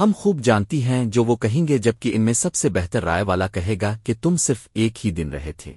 ہم خوب جانتی ہیں جو وہ کہیں گے جبکہ ان میں سب سے بہتر رائے والا کہے گا کہ تم صرف ایک ہی دن رہے تھے۔